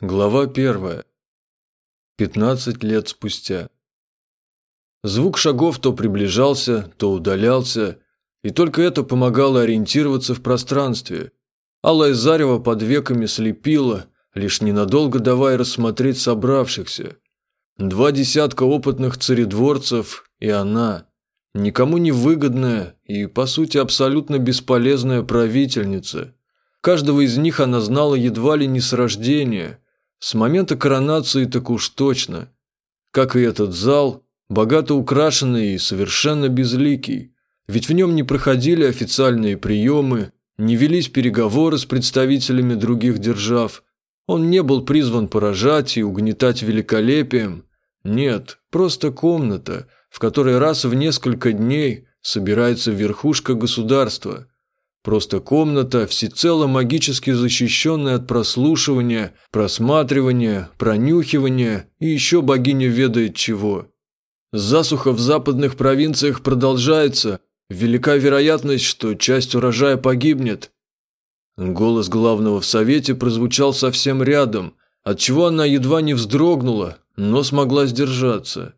Глава первая. Пятнадцать лет спустя. Звук шагов то приближался, то удалялся, и только это помогало ориентироваться в пространстве. Алая зарево под веками слепила, лишь ненадолго давая рассмотреть собравшихся. Два десятка опытных царедворцев и она, никому не выгодная и, по сути, абсолютно бесполезная правительница. Каждого из них она знала едва ли не с рождения – с момента коронации так уж точно. Как и этот зал, богато украшенный и совершенно безликий. Ведь в нем не проходили официальные приемы, не велись переговоры с представителями других держав. Он не был призван поражать и угнетать великолепием. Нет, просто комната, в которой раз в несколько дней собирается верхушка государства – Просто комната, всецело магически защищенная от прослушивания, просматривания, пронюхивания и еще богиня ведает чего. Засуха в западных провинциях продолжается, велика вероятность, что часть урожая погибнет. Голос главного в совете прозвучал совсем рядом, отчего она едва не вздрогнула, но смогла сдержаться.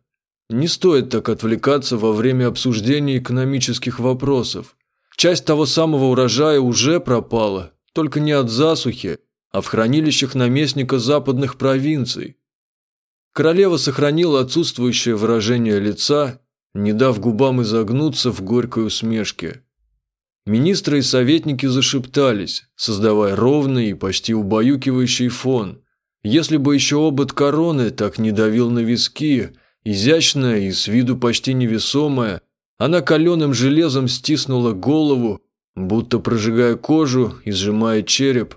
Не стоит так отвлекаться во время обсуждения экономических вопросов. Часть того самого урожая уже пропала, только не от засухи, а в хранилищах наместника западных провинций. Королева сохранила отсутствующее выражение лица, не дав губам изогнуться в горькой усмешке. Министры и советники зашептались, создавая ровный и почти убаюкивающий фон. Если бы еще обод короны так не давил на виски, изящная и с виду почти невесомая – она каленым железом стиснула голову, будто прожигая кожу и сжимая череп.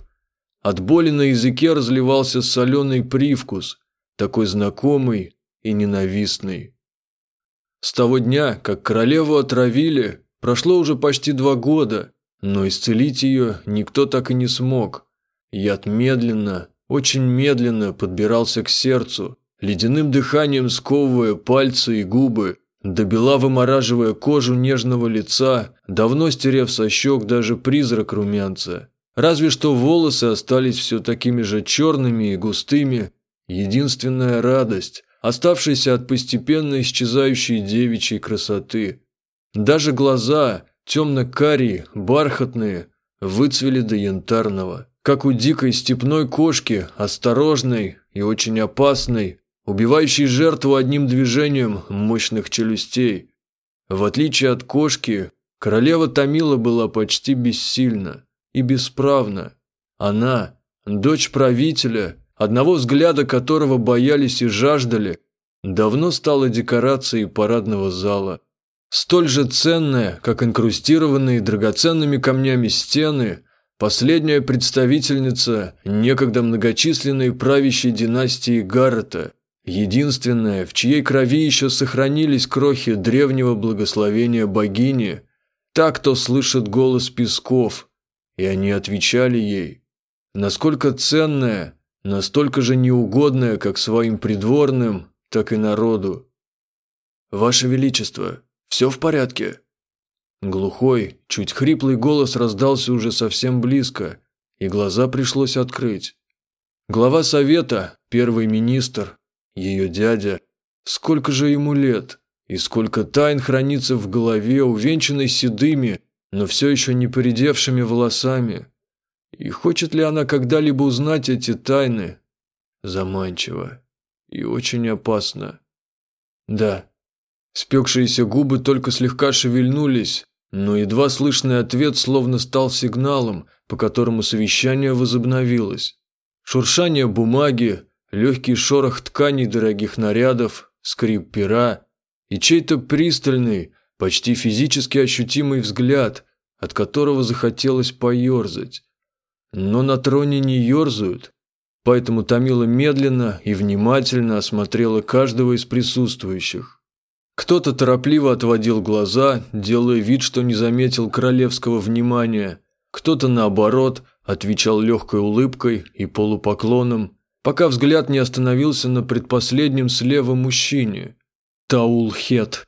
От боли на языке разливался соленый привкус, такой знакомый и ненавистный. С того дня, как королеву отравили, прошло уже почти два года, но исцелить ее никто так и не смог. Яд медленно, очень медленно подбирался к сердцу, ледяным дыханием сковывая пальцы и губы, Добела вымораживая кожу нежного лица, давно стерев со щек даже призрак румянца. Разве что волосы остались все такими же черными и густыми. Единственная радость, оставшаяся от постепенно исчезающей девичьей красоты. Даже глаза, темно-карие, бархатные, выцвели до янтарного. Как у дикой степной кошки, осторожной и очень опасной, убивающий жертву одним движением мощных челюстей. В отличие от кошки, королева Тамила была почти бессильна и бесправна. Она, дочь правителя, одного взгляда которого боялись и жаждали, давно стала декорацией парадного зала. Столь же ценная, как инкрустированные драгоценными камнями стены, последняя представительница некогда многочисленной правящей династии Гаррета – Единственная, в чьей крови еще сохранились крохи древнего благословения богини, та, кто слышит голос песков, и они отвечали ей. Насколько ценная, настолько же неугодная как своим придворным, так и народу. «Ваше Величество, все в порядке?» Глухой, чуть хриплый голос раздался уже совсем близко, и глаза пришлось открыть. Глава совета, первый министр, ее дядя. Сколько же ему лет? И сколько тайн хранится в голове, увенчанной седыми, но все еще не поредевшими волосами? И хочет ли она когда-либо узнать эти тайны? Заманчиво. И очень опасно. Да. Спекшиеся губы только слегка шевельнулись, но едва слышный ответ словно стал сигналом, по которому совещание возобновилось. Шуршание бумаги, легкий шорох тканей дорогих нарядов, скрип пера и чей-то пристальный, почти физически ощутимый взгляд, от которого захотелось поерзать. Но на троне не ерзают, поэтому Томила медленно и внимательно осмотрела каждого из присутствующих. Кто-то торопливо отводил глаза, делая вид, что не заметил королевского внимания, кто-то, наоборот, отвечал легкой улыбкой и полупоклоном, пока взгляд не остановился на предпоследнем слева мужчине. Таул Хет.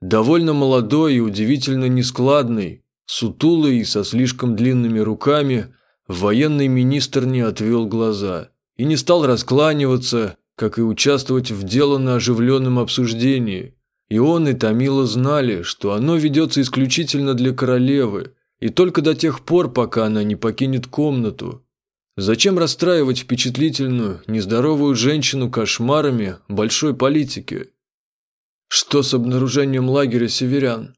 Довольно молодой и удивительно нескладный, сутулый и со слишком длинными руками, военный министр не отвел глаза. и не стал раскланиваться, как и участвовать в деланно оживленном обсуждении. И он, и Томила знали, что оно ведется исключительно для королевы, и только до тех пор, пока она не покинет комнату. Зачем расстраивать впечатлительную, нездоровую женщину кошмарами большой политики? Что с обнаружением лагеря северян?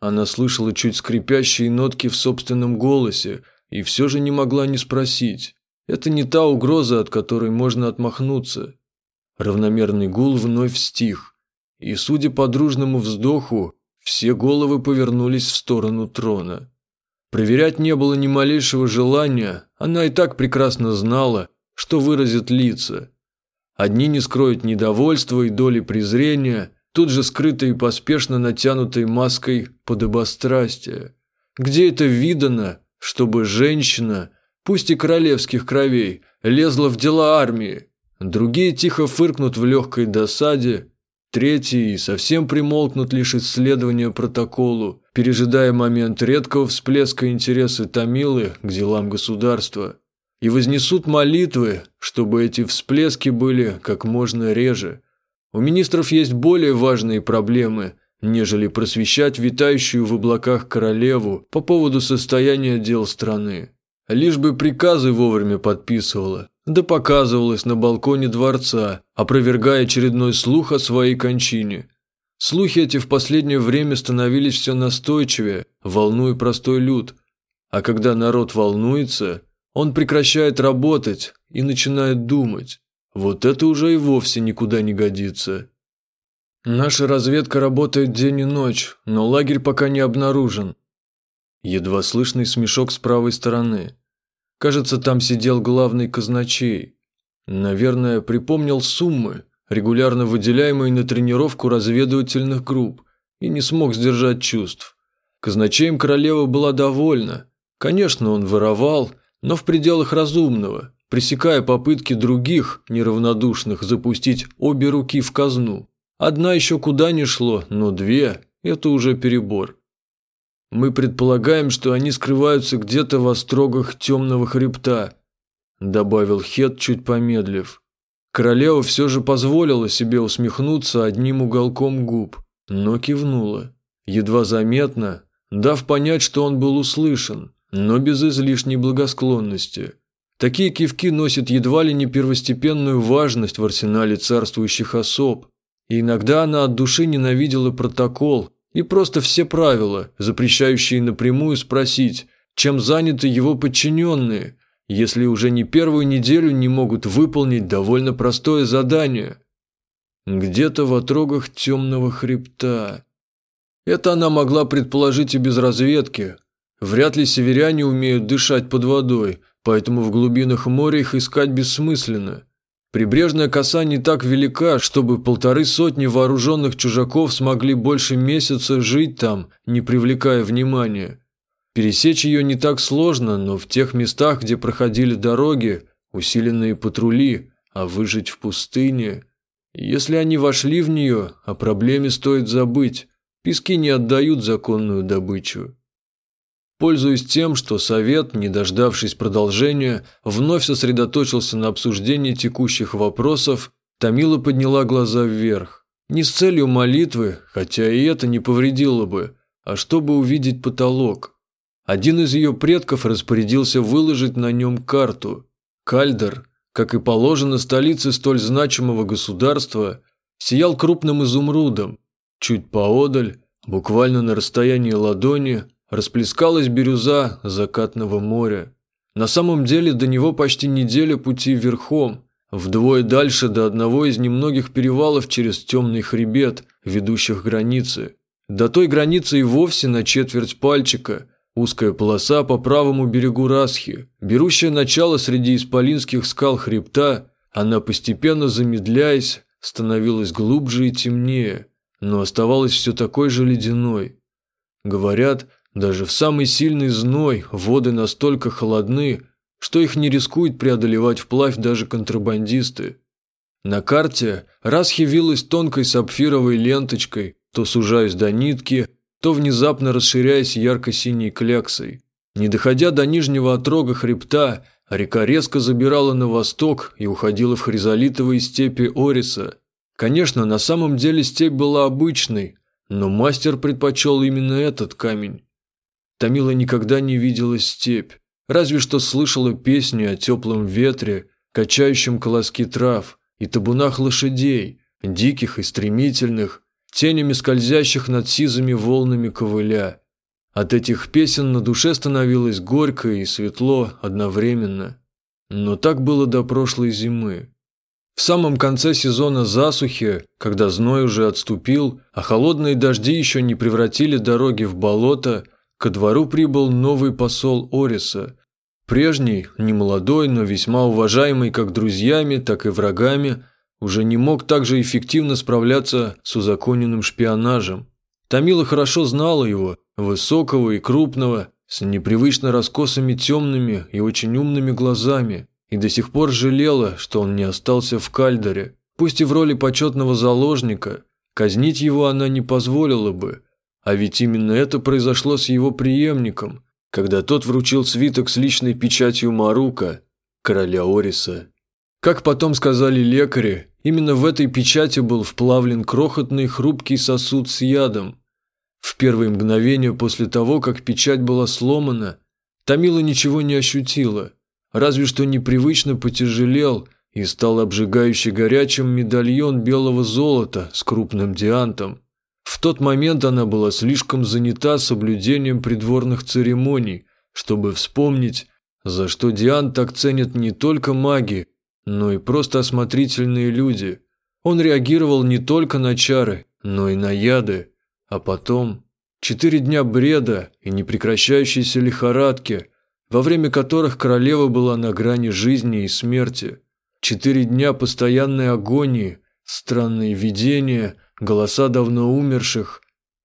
Она слышала чуть скрипящие нотки в собственном голосе и все же не могла не спросить. Это не та угроза, от которой можно отмахнуться. Равномерный гул вновь стих, и, судя по дружному вздоху, все головы повернулись в сторону трона. Проверять не было ни малейшего желания, она и так прекрасно знала, что выразит лица. Одни не скроют недовольства и доли презрения, тут же скрытой поспешно натянутой маской подобострастия. Где это видано, чтобы женщина, пусть и королевских кровей, лезла в дела армии? Другие тихо фыркнут в легкой досаде, третьи совсем примолкнут лишь исследования протоколу, пережидая момент редкого всплеска интереса Томилы к делам государства, и вознесут молитвы, чтобы эти всплески были как можно реже. У министров есть более важные проблемы, нежели просвещать витающую в облаках королеву по поводу состояния дел страны. Лишь бы приказы вовремя подписывала, да показывалась на балконе дворца, опровергая очередной слух о своей кончине. Слухи эти в последнее время становились все настойчивее, волнуя простой люд. А когда народ волнуется, он прекращает работать и начинает думать. Вот это уже и вовсе никуда не годится. Наша разведка работает день и ночь, но лагерь пока не обнаружен. Едва слышный смешок с правой стороны. Кажется, там сидел главный казначей. Наверное, припомнил суммы, регулярно выделяемые на тренировку разведывательных групп, и не смог сдержать чувств. Казначеем королева была довольна. Конечно, он воровал, но в пределах разумного, пресекая попытки других, неравнодушных, запустить обе руки в казну. Одна еще куда ни шло, но две – это уже перебор. Мы предполагаем, что они скрываются где-то в острогах темного хребта», – добавил Хет, чуть помедлив. Королева все же позволила себе усмехнуться одним уголком губ, но кивнула. Едва заметно, дав понять, что он был услышан, но без излишней благосклонности. Такие кивки носят едва ли не первостепенную важность в арсенале царствующих особ. И иногда она от души ненавидела протокол, и просто все правила, запрещающие напрямую спросить, чем заняты его подчиненные, если уже не первую неделю не могут выполнить довольно простое задание. Где-то в отрогах темного хребта. Это она могла предположить и без разведки. Вряд ли северяне умеют дышать под водой, поэтому в глубинах моря их искать бессмысленно. Прибрежная коса не так велика, чтобы полторы сотни вооруженных чужаков смогли больше месяца жить там, не привлекая внимания. Пересечь ее не так сложно, но в тех местах, где проходили дороги, усиленные патрули, а выжить в пустыне... Если они вошли в нее, о проблеме стоит забыть. Пески не отдают законную добычу. Пользуясь тем, что совет, не дождавшись продолжения, вновь сосредоточился на обсуждении текущих вопросов, Томила подняла глаза вверх. Не с целью молитвы, хотя и это не повредило бы, а чтобы увидеть потолок. Один из ее предков распорядился выложить на нем карту. Кальдер, как и положено столице столь значимого государства, сиял крупным изумрудом. Чуть поодаль, буквально на расстоянии ладони, расплескалась бирюза закатного моря. На самом деле до него почти неделя пути верхом, вдвое дальше до одного из немногих перевалов через темный хребет, ведущих границы. До той границы и вовсе на четверть пальчика, узкая полоса по правому берегу Расхи, берущая начало среди исполинских скал хребта, она постепенно замедляясь, становилась глубже и темнее, но оставалась все такой же ледяной. Говорят, даже в самый сильный зной воды настолько холодны, что их не рискуют преодолевать вплавь даже контрабандисты. На карте Расхи вилась тонкой сапфировой ленточкой, то сужаясь до нитки, то внезапно расширяясь ярко-синей кляксой. Не доходя до нижнего отрога хребта, река резко забирала на восток и уходила в хризолитовые степи Ориса. Конечно, на самом деле степь была обычной, но мастер предпочел именно этот камень. Тамила никогда не видела степь, разве что слышала песни о теплом ветре, качающем колоски трав и табунах лошадей, диких и стремительных, тенями скользящих над сизыми волнами ковыля. От этих песен на душе становилось горько и светло одновременно. Но так было до прошлой зимы. В самом конце сезона засухи, когда зной уже отступил, а холодные дожди еще не превратили дороги в болото, ко двору прибыл новый посол Ориса. Прежний, немолодой, но весьма уважаемый как друзьями, так и врагами, уже не мог так же эффективно справляться с узаконенным шпионажем. Тамила хорошо знала его, высокого и крупного, с непривычно раскосыми темными и очень умными глазами, и до сих пор жалела, что он не остался в Кальдере. Пусть и в роли почетного заложника, казнить его она не позволила бы. А ведь именно это произошло с его преемником, когда тот вручил свиток с личной печатью Марука, короля Ориса. Как потом сказали лекари, именно в этой печати был вплавлен крохотный хрупкий сосуд с ядом. В первые мгновения после того, как печать была сломана, Тамила ничего не ощутила – разве что непривычно потяжелел и стал обжигающе горячим медальон белого золота с крупным диантом. В тот момент она была слишком занята соблюдением придворных церемоний, чтобы вспомнить, за что диант так ценят не только маги, но и просто осмотрительные люди. Он реагировал не только на чары, но и на яды, а потом четыре дня бреда и непрекращающейся лихорадки – во время которых королева была на грани жизни и смерти. Четыре дня постоянной агонии, странные видения, голоса давно умерших.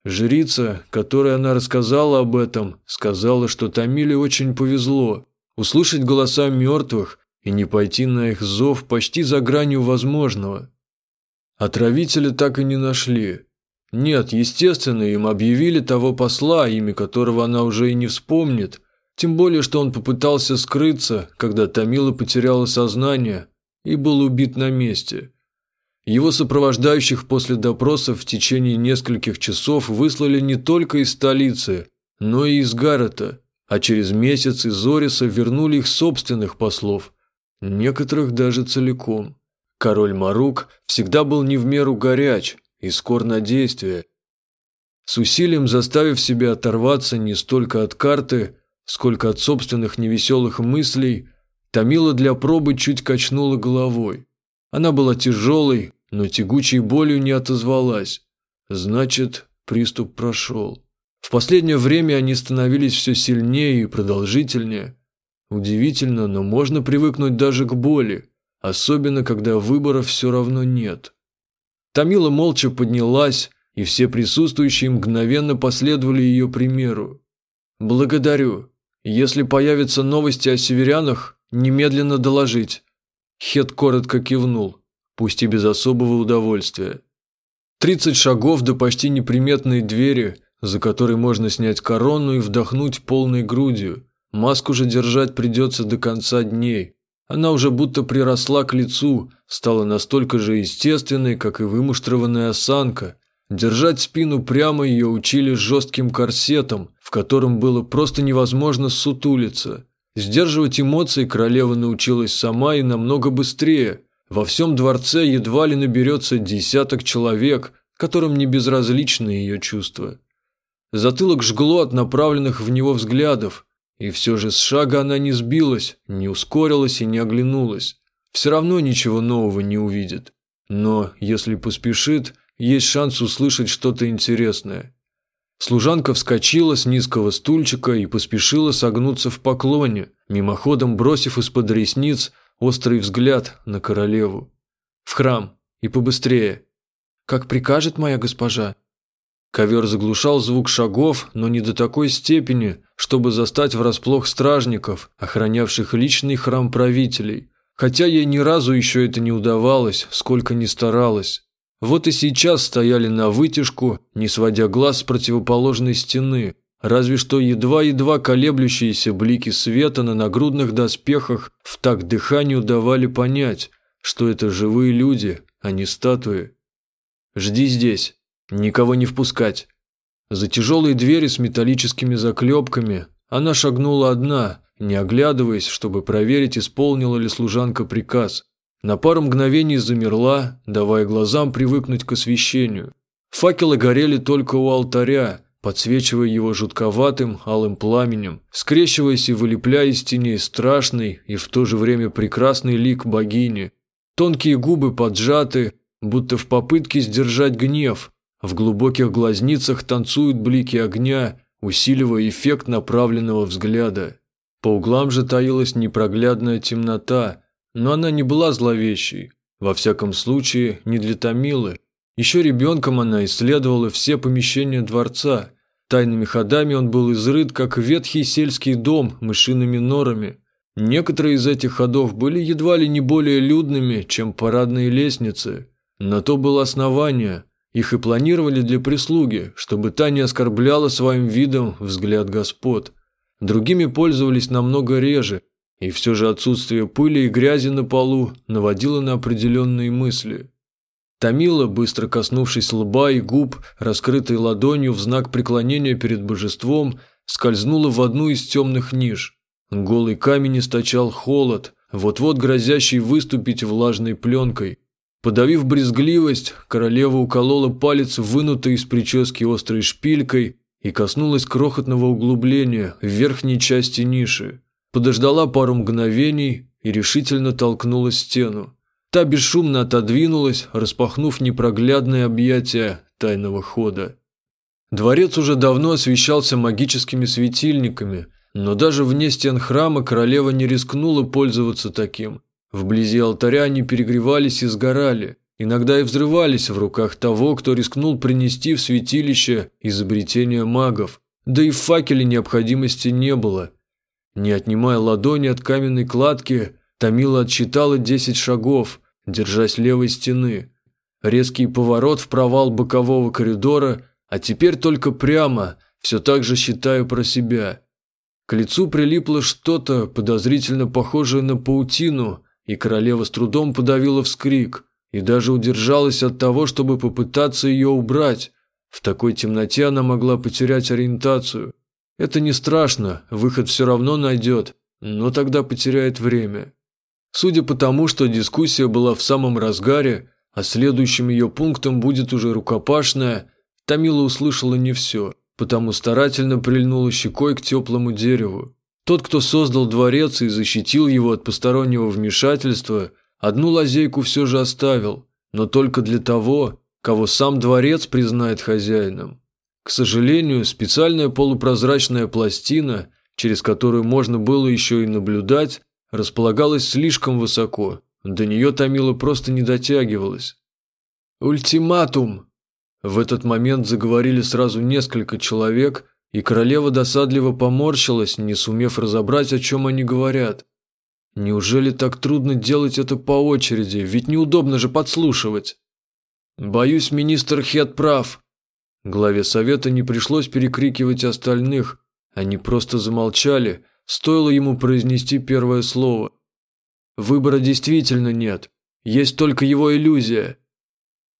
Жрица, которой она рассказала об этом, сказала, что Тамиле очень повезло. Услышать голоса мертвых и не пойти на их зов почти за гранью возможного. Отравителя так и не нашли. Нет, естественно, им объявили того посла, имя которого она уже и не вспомнит – тем более, что он попытался скрыться, когда Томила потеряла сознание и был убит на месте. Его сопровождающих после допросов в течение нескольких часов выслали не только из столицы, но и из Гаррета, а через месяц из Ориса вернули их собственных послов, некоторых даже целиком. Король Марук всегда был не в меру горяч и скор на действие. С усилием заставив себя оторваться не столько от карты, сколько от собственных невеселых мыслей, Томила для пробы чуть качнула головой. Она была тяжелой, но тягучей болью не отозвалась. Значит, приступ прошел. В последнее время они становились все сильнее и продолжительнее. Удивительно, но можно привыкнуть даже к боли, особенно когда выбора все равно нет. Томила молча поднялась, и все присутствующие мгновенно последовали ее примеру. «Благодарю», если появятся новости о северянах, немедленно доложить. Хет коротко кивнул, пусть и без особого удовольствия. Тридцать шагов до почти неприметной двери, за которой можно снять корону и вдохнуть полной грудью. Маску же держать придется до конца дней. Она уже будто приросла к лицу, стала настолько же естественной, как и вымуштрованная осанка. Держать спину прямо ее учили жестким корсетом, в котором было просто невозможно сутулиться. Сдерживать эмоции королева научилась сама и намного быстрее. Во всем дворце едва ли наберется десяток человек, которым не безразличны ее чувства. Затылок жгло от направленных в него взглядов, и все же с шага она не сбилась, не ускорилась и не оглянулась. Все равно ничего нового не увидит. Но, если поспешит, есть шанс услышать что-то интересное. Служанка вскочила с низкого стульчика и поспешила согнуться в поклоне, мимоходом бросив из-под ресниц острый взгляд на королеву. «В храм! И побыстрее!» «Как прикажет моя госпожа!» Ковер заглушал звук шагов, но не до такой степени, чтобы застать врасплох стражников, охранявших личный храм правителей. Хотя ей ни разу еще это не удавалось, сколько ни старалась. Вот и сейчас стояли на вытяжку, не сводя глаз с противоположной стены. разве что едва-едва колеблющиеся блики света на нагрудных доспехах в такт дыханию давали понять, что это живые люди, а не статуи. «Жди здесь, никого не впускать». За тяжелые двери с металлическими заклепками она шагнула одна, не оглядываясь, чтобы проверить, исполнила ли служанка приказ. На пару мгновений замерла, давая глазам привыкнуть к освещению. Факелы горели только у алтаря, подсвечивая его жутковатым алым пламенем, скрещиваясь и вылепляя из теней страшный и в то же время прекрасный лик богини. Тонкие губы поджаты, будто в попытке сдержать гнев. В глубоких глазницах танцуют блики огня, усиливая эффект направленного взгляда. По углам же таилась непроглядная темнота, но она не была зловещей, во всяком случае не для Томилы. Еще ребенком она исследовала все помещения дворца. Тайными ходами он был изрыт, как ветхий сельский дом мышиными норами. Некоторые из этих ходов были едва ли не более людными, чем парадные лестницы. На то было основание. Их и планировали для прислуги, чтобы та не оскорбляла своим видом взгляд господ. Другими пользовались намного реже, и все же отсутствие пыли и грязи на полу наводило на определенные мысли. Тамила, быстро коснувшись лба и губ, раскрытой ладонью в знак преклонения перед божеством, скользнула в одну из темных ниш. Голый камень источал холод, вот-вот грозящий выступить влажной пленкой. Подавив брезгливость, королева уколола палец, вынутой из прически острой шпилькой, и коснулась крохотного углубления в верхней части ниши. Подождала пару мгновений и решительно толкнула стену. Та бесшумно отодвинулась, распахнув непроглядное объятие тайного хода. Дворец уже давно освещался магическими светильниками, но даже вне стен храма королева не рискнула пользоваться таким. Вблизи алтаря они перегревались и сгорали, иногда и взрывались в руках того, кто рискнул принести в святилище изобретение магов. Да и в факеле необходимости не было. Не отнимая ладони от каменной кладки, Томила отсчитала десять шагов, держась левой стены. Резкий поворот в провал бокового коридора, а теперь только прямо, все так же считаю про себя. К лицу прилипло что-то, подозрительно похожее на паутину, и королева с трудом подавила вскрик, и даже удержалась от того, чтобы попытаться ее убрать. В такой темноте она могла потерять ориентацию. Это не страшно, выход все равно найдет, но тогда потеряет время. Судя по тому, что дискуссия была в самом разгаре, а следующим ее пунктом будет уже рукопашная, Тамила услышала не все, потому старательно прильнула щекой к теплому дереву. Тот, кто создал дворец и защитил его от постороннего вмешательства, одну лазейку все же оставил, но только для того, кого сам дворец признает хозяином. К сожалению, специальная полупрозрачная пластина, через которую можно было еще и наблюдать, располагалась слишком высоко, до нее Томила просто не дотягивалась. «Ультиматум!» В этот момент заговорили сразу несколько человек, и королева досадливо поморщилась, не сумев разобрать, о чем они говорят. Неужели так трудно делать это по очереди, ведь неудобно же подслушивать? Боюсь, министр Хет прав. Главе совета не пришлось перекрикивать остальных, они просто замолчали, Стоило ему произнести первое слово. Выбора действительно нет. Есть только его иллюзия.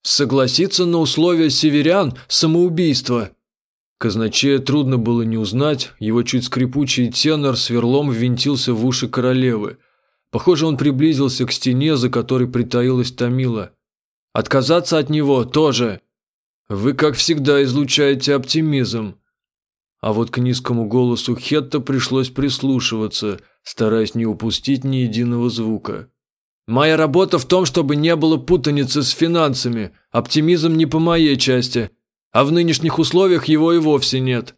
Согласиться на условия северян – самоубийство. Казначея трудно было не узнать, его чуть скрипучий тенор сверлом ввинтился в уши королевы. Похоже, он приблизился к стене, за которой притаилась Томила. «Отказаться от него тоже!» «Вы, как всегда, излучаете оптимизм», а вот к низкому голосу Хетта пришлось прислушиваться, стараясь не упустить ни единого звука. «Моя работа в том, чтобы не было путаницы с финансами. Оптимизм не по моей части. А в нынешних условиях его и вовсе нет».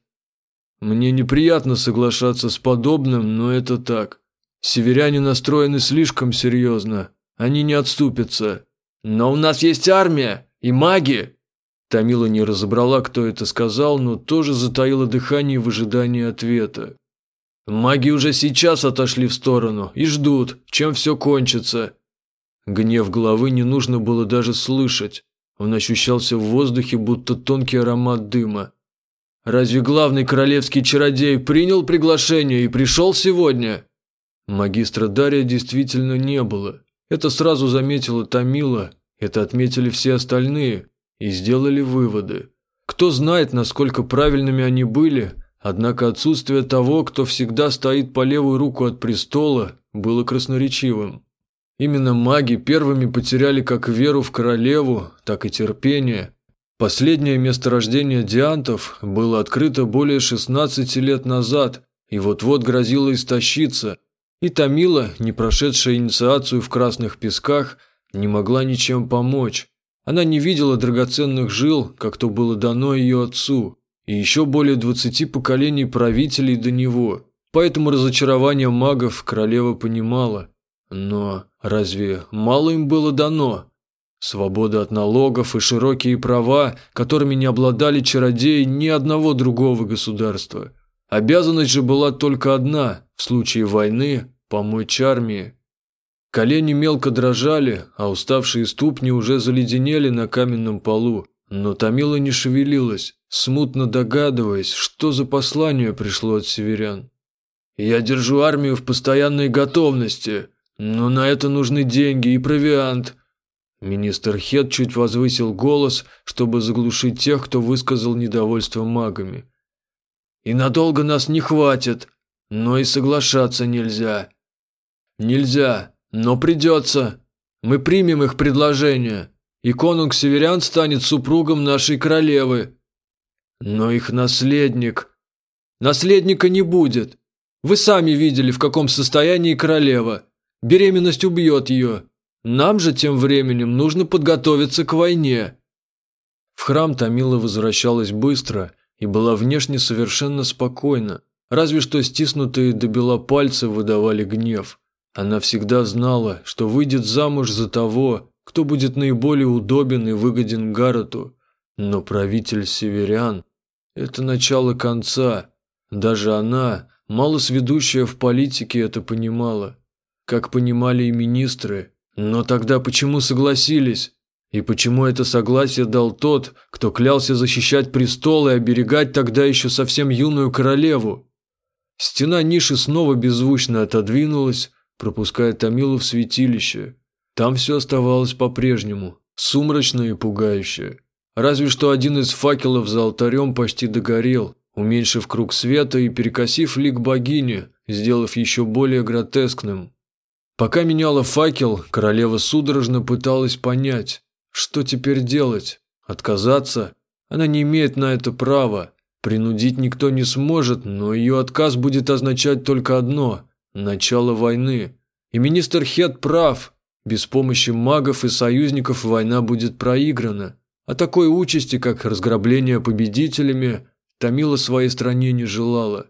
«Мне неприятно соглашаться с подобным, но это так. Северяне настроены слишком серьезно. Они не отступятся. Но у нас есть армия и маги!» Тамила не разобрала, кто это сказал, но тоже затаила дыхание в ожидании ответа. «Маги уже сейчас отошли в сторону и ждут, чем все кончится». Гнев головы не нужно было даже слышать. Он ощущался в воздухе, будто тонкий аромат дыма. Разве главный королевский чародей принял приглашение и пришел сегодня?» Магистра Дария действительно не было. Это сразу заметила Тамила, это отметили все остальные и сделали выводы. Кто знает, насколько правильными они были, однако отсутствие того, кто всегда стоит по левую руку от престола, было красноречивым. Именно маги первыми потеряли как веру в королеву, так и терпение. Последнее месторождение диантов было открыто более 16 лет назад и вот-вот грозило истощиться, и Тамила, не прошедшая инициацию в красных песках, не могла ничем помочь. Она не видела драгоценных жил, как то было дано ее отцу, и еще более 20 поколений правителей до него. Поэтому разочарование магов королева понимала. Но разве мало им было дано? Свобода от налогов и широкие права, которыми не обладали чародеи ни одного другого государства. Обязанность же была только одна – в случае войны помочь армии. Колени мелко дрожали, а уставшие ступни уже заледенели на каменном полу. Но Томила не шевелилась, смутно догадываясь, что за послание пришло от северян. «Я держу армию в постоянной готовности, но на это нужны деньги и провиант». Министр Хед чуть возвысил голос, чтобы заглушить тех, кто высказал недовольство магами. «И надолго нас не хватит, но и соглашаться нельзя». «Нельзя, но придется. Мы примем их предложение, и конунг Северян станет супругом нашей королевы. Но их наследник... Наследника не будет. Вы сами видели, в каком состоянии королева. Беременность убьет ее. Нам же тем временем нужно подготовиться к войне». В храм Тамила возвращалась быстро и была внешне совершенно спокойна, разве что стиснутые до бела пальцы выдавали гнев. Она всегда знала, что выйдет замуж за того, кто будет наиболее удобен и выгоден Гаррету. Но правитель северян – это начало конца. Даже она, мало сведущая в политике, это понимала. Как понимали и министры. Но тогда почему согласились? И почему это согласие дал тот, кто клялся защищать престол и оберегать тогда еще совсем юную королеву? Стена ниши снова беззвучно отодвинулась, пропуская Томилу в святилище. Там все оставалось по-прежнему, сумрачно и пугающе. Разве что один из факелов за алтарем почти догорел, уменьшив круг света и перекосив лик богини, сделав еще более гротескным. Пока меняла факел, королева судорожно пыталась понять, что теперь делать. Отказаться? Она не имеет на это права. Принудить никто не сможет, но ее отказ будет означать только одно Начало войны. И министр Хед прав. Без помощи магов и союзников война будет проиграна. А такой участи, как разграбление победителями, Томила своей стране не желала.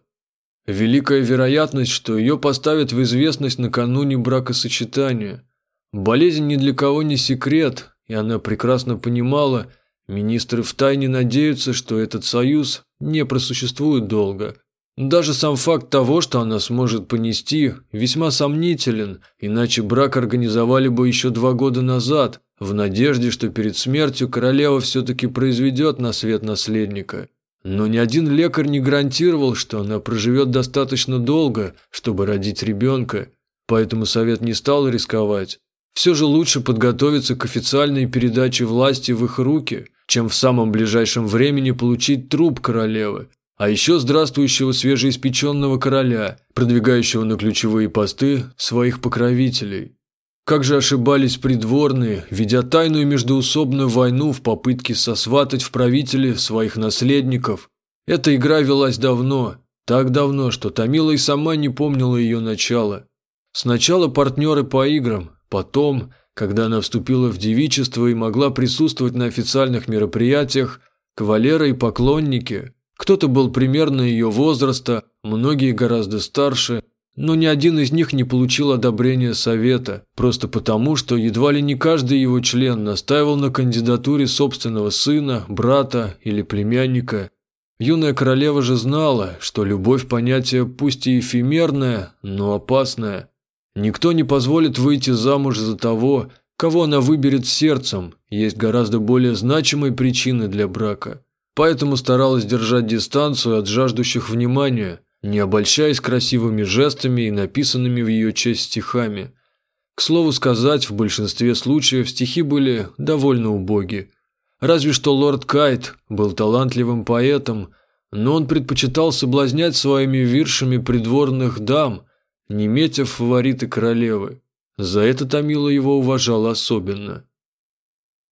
Великая вероятность, что ее поставят в известность накануне бракосочетания. Болезнь ни для кого не секрет, и она прекрасно понимала, министры втайне надеются, что этот союз не просуществует долго – даже сам факт того, что она сможет понести, весьма сомнителен, иначе брак организовали бы еще два года назад, в надежде, что перед смертью королева все-таки произведет на свет наследника. Но ни один лекарь не гарантировал, что она проживет достаточно долго, чтобы родить ребенка, поэтому совет не стал рисковать. Все же лучше подготовиться к официальной передаче власти в их руки, чем в самом ближайшем времени получить труп королевы, а еще здравствующего свежеиспеченного короля, продвигающего на ключевые посты своих покровителей. Как же ошибались придворные, ведя тайную междоусобную войну в попытке сосватать в правители своих наследников. Эта игра велась давно, так давно, что Томила и сама не помнила ее начала. Сначала партнеры по играм, потом, когда она вступила в девичество и могла присутствовать на официальных мероприятиях, кавалеры и поклонники – кто-то был примерно ее возраста, многие гораздо старше, но ни один из них не получил одобрения совета, просто потому, что едва ли не каждый его член настаивал на кандидатуре собственного сына, брата или племянника. Юная королева же знала, что любовь – понятие пусть и эфемерное, но опасное. Никто не позволит выйти замуж за того, кого она выберет сердцем, есть гораздо более значимые причины для брака – поэтому старалась держать дистанцию от жаждущих внимания, не обольщаясь красивыми жестами и написанными в ее честь стихами. К слову сказать, в большинстве случаев стихи были довольно убоги. Разве что лорд Кайт был талантливым поэтом, но он предпочитал соблазнять своими виршами придворных дам, не метя фавориты королевы. За это Томила его уважала особенно.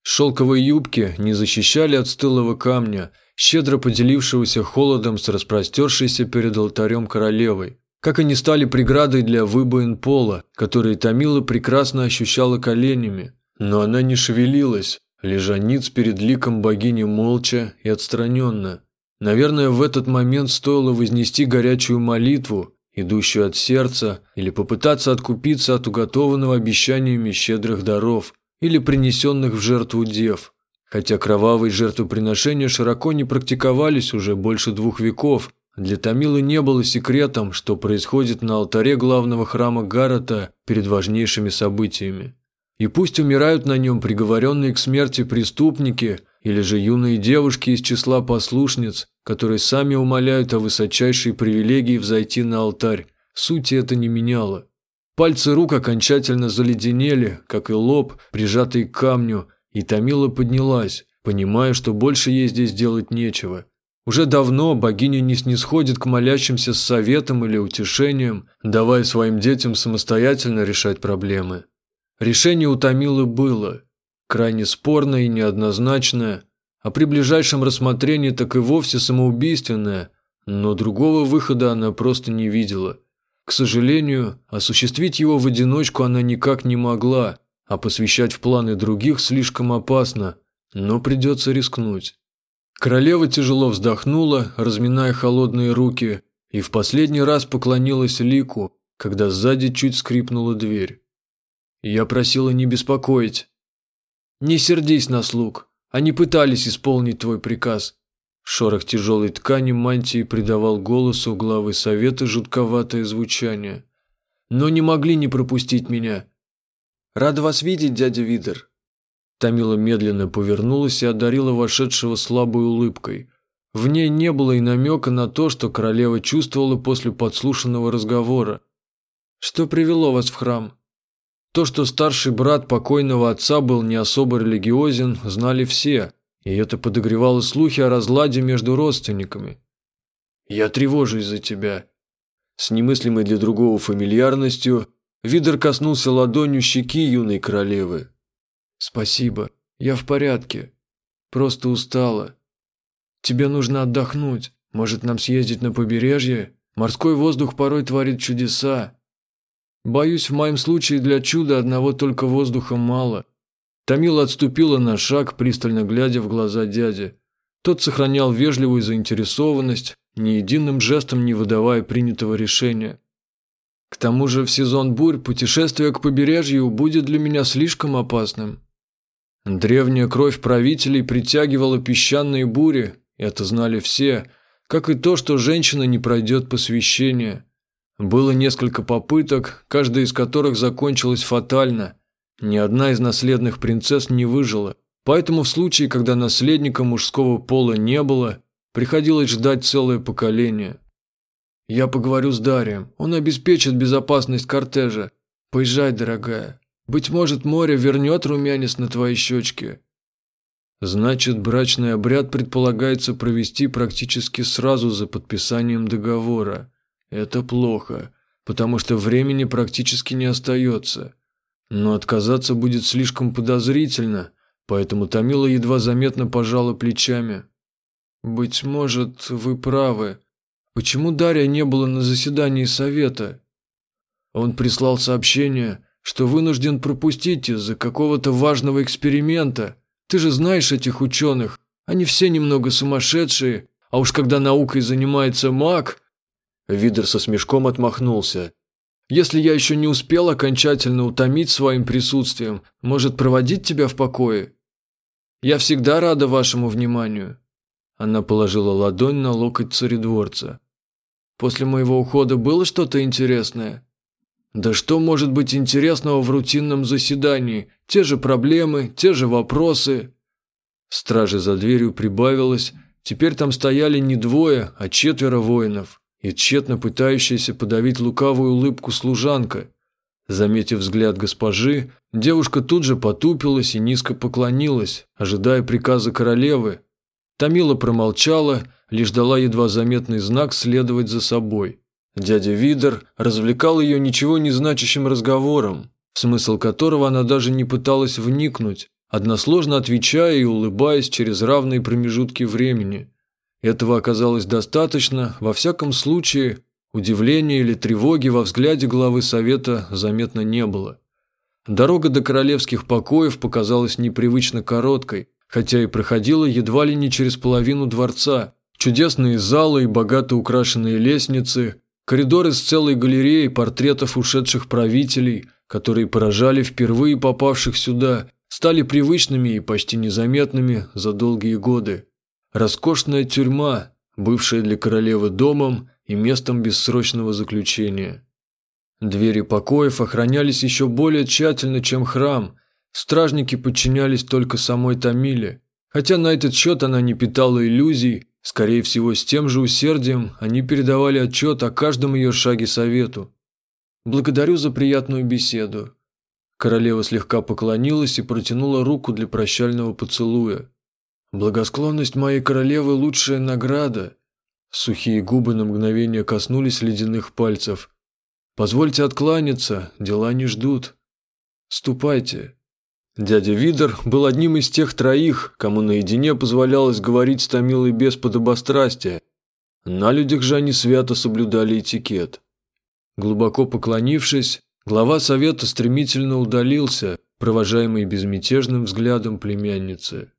Шелковые юбки не защищали от стылого камня, щедро поделившегося холодом с распростершейся перед алтарем королевой, как и не стали преградой для выбоин пола, которые Томила прекрасно ощущала коленями. Но она не шевелилась, лежа ниц перед ликом богини молча и отстраненно. Наверное, в этот момент стоило вознести горячую молитву, идущую от сердца, или попытаться откупиться от уготованного обещаниями щедрых даров, или принесенных в жертву дев. Хотя кровавые жертвоприношения широко не практиковались уже больше двух веков, для Томилы не было секретом, что происходит на алтаре главного храма Гаррета перед важнейшими событиями. И пусть умирают на нем приговоренные к смерти преступники или же юные девушки из числа послушниц, которые сами умоляют о высочайшей привилегии взойти на алтарь, сути это не меняло. Пальцы рук окончательно заледенели, как и лоб, прижатый к камню, и Томила поднялась, понимая, что больше ей здесь делать нечего. Уже давно богиня не снисходит к молящимся с советом или утешением, давая своим детям самостоятельно решать проблемы. Решение у Томилы было, крайне спорное и неоднозначное, а при ближайшем рассмотрении так и вовсе самоубийственное, но другого выхода она просто не видела. К сожалению, осуществить его в одиночку она никак не могла, а посвящать в планы других слишком опасно, но придется рискнуть. Королева тяжело вздохнула, разминая холодные руки, и в последний раз поклонилась Лику, когда сзади чуть скрипнула дверь. Я просила не беспокоить. «Не сердись на слуг. Они пытались исполнить твой приказ». Шорох тяжелой ткани мантии придавал голосу главы совета жутковатое звучание. «Но не могли не пропустить меня. Рада вас видеть, дядя Видер». Тамила медленно повернулась и одарила вошедшего слабой улыбкой. В ней не было и намека на то, что королева чувствовала после подслушанного разговора. «Что привело вас в храм?» То, что старший брат покойного отца был не особо религиозен, знали все, и это подогревало слухи о разладе между родственниками. «Я тревожусь за тебя». С немыслимой для другого фамильярностью Видер коснулся ладонью щеки юной королевы. «Спасибо, я в порядке. Просто устала. Тебе нужно отдохнуть. Может, нам съездить на побережье? Морской воздух порой творит чудеса. Боюсь, в моем случае для чуда одного только воздуха мало. Тамила отступила на шаг, пристально глядя в глаза дяди. Тот сохранял вежливую заинтересованность, ни единым жестом не выдавая принятого решения. К тому же в сезон бурь путешествие к побережью будет для меня слишком опасным. Древняя кровь правителей притягивала песчаные бури, это знали все, как и то, что женщина не пройдет посвящение – было несколько попыток, каждая из которых закончилась фатально. Ни одна из наследных принцесс не выжила. Поэтому в случае, когда наследника мужского пола не было, приходилось ждать целое поколение. «Я поговорю с Дарием. Он обеспечит безопасность кортежа. Поезжай, дорогая. Быть может, море вернет румянец на твои щечки». Значит, брачный обряд предполагается провести практически сразу за подписанием договора. Это плохо, потому что времени практически не остается. Но отказаться будет слишком подозрительно, поэтому Томила едва заметно пожала плечами. «Быть может, вы правы. Почему Дарья не было на заседании совета?» Он прислал сообщение, что вынужден пропустить из-за какого-то важного эксперимента. Ты же знаешь этих ученых, они все немного сумасшедшие, а уж когда наукой занимается маг, Видер со смешком отмахнулся. «Если я еще не успел окончательно утомить своим присутствием, может, проводить тебя в покое? Я всегда рада вашему вниманию». Она положила ладонь на локоть царедворца. «После моего ухода было что-то интересное?» «Да что может быть интересного в рутинном заседании? Те же проблемы, те же вопросы». Стражи за дверью прибавилось, теперь там стояли не двое, а четверо воинов, и тщетно пытающаяся подавить лукавую улыбку служанка. Заметив взгляд госпожи, девушка тут же потупилась и низко поклонилась, ожидая приказа королевы. Тамила промолчала, лишь дала едва заметный знак следовать за собой. Дядя Видер развлекал ее ничего не значащим разговором, в смысл которого она даже не пыталась вникнуть, односложно отвечая и улыбаясь через равные промежутки времени. Этого оказалось достаточно, во всяком случае, удивления или тревоги во взгляде главы совета заметно не было. Дорога до королевских покоев показалась непривычно короткой, хотя и проходила едва ли не через половину дворца. Чудесные залы и богато украшенные лестницы, коридоры с целой галереей портретов ушедших правителей, которые поражали впервые попавших сюда – стали привычными и почти незаметными за долгие годы. Роскошная тюрьма, бывшая для королевы домом и местом бессрочного заключения. Двери покоев охранялись еще более тщательно, чем храм. Стражники подчинялись только самой Тамиле. Хотя на этот счет она не питала иллюзий, скорее всего, с тем же усердием они передавали отчет о каждом ее шаге совету. «Благодарю за приятную беседу», Королева слегка поклонилась и протянула руку для прощального поцелуя. «Благосклонность моей королевы – лучшая награда». Сухие губы на мгновение коснулись ледяных пальцев. «Позвольте откланяться, дела не ждут. Ступайте». Дядя Видер был одним из тех троих, кому наедине позволялось говорить с Томилой без подобострастия. На людях же они свято соблюдали этикет. Глубоко поклонившись, Глава совета стремительно удалился, провожаемый безмятежным взглядом племянницы.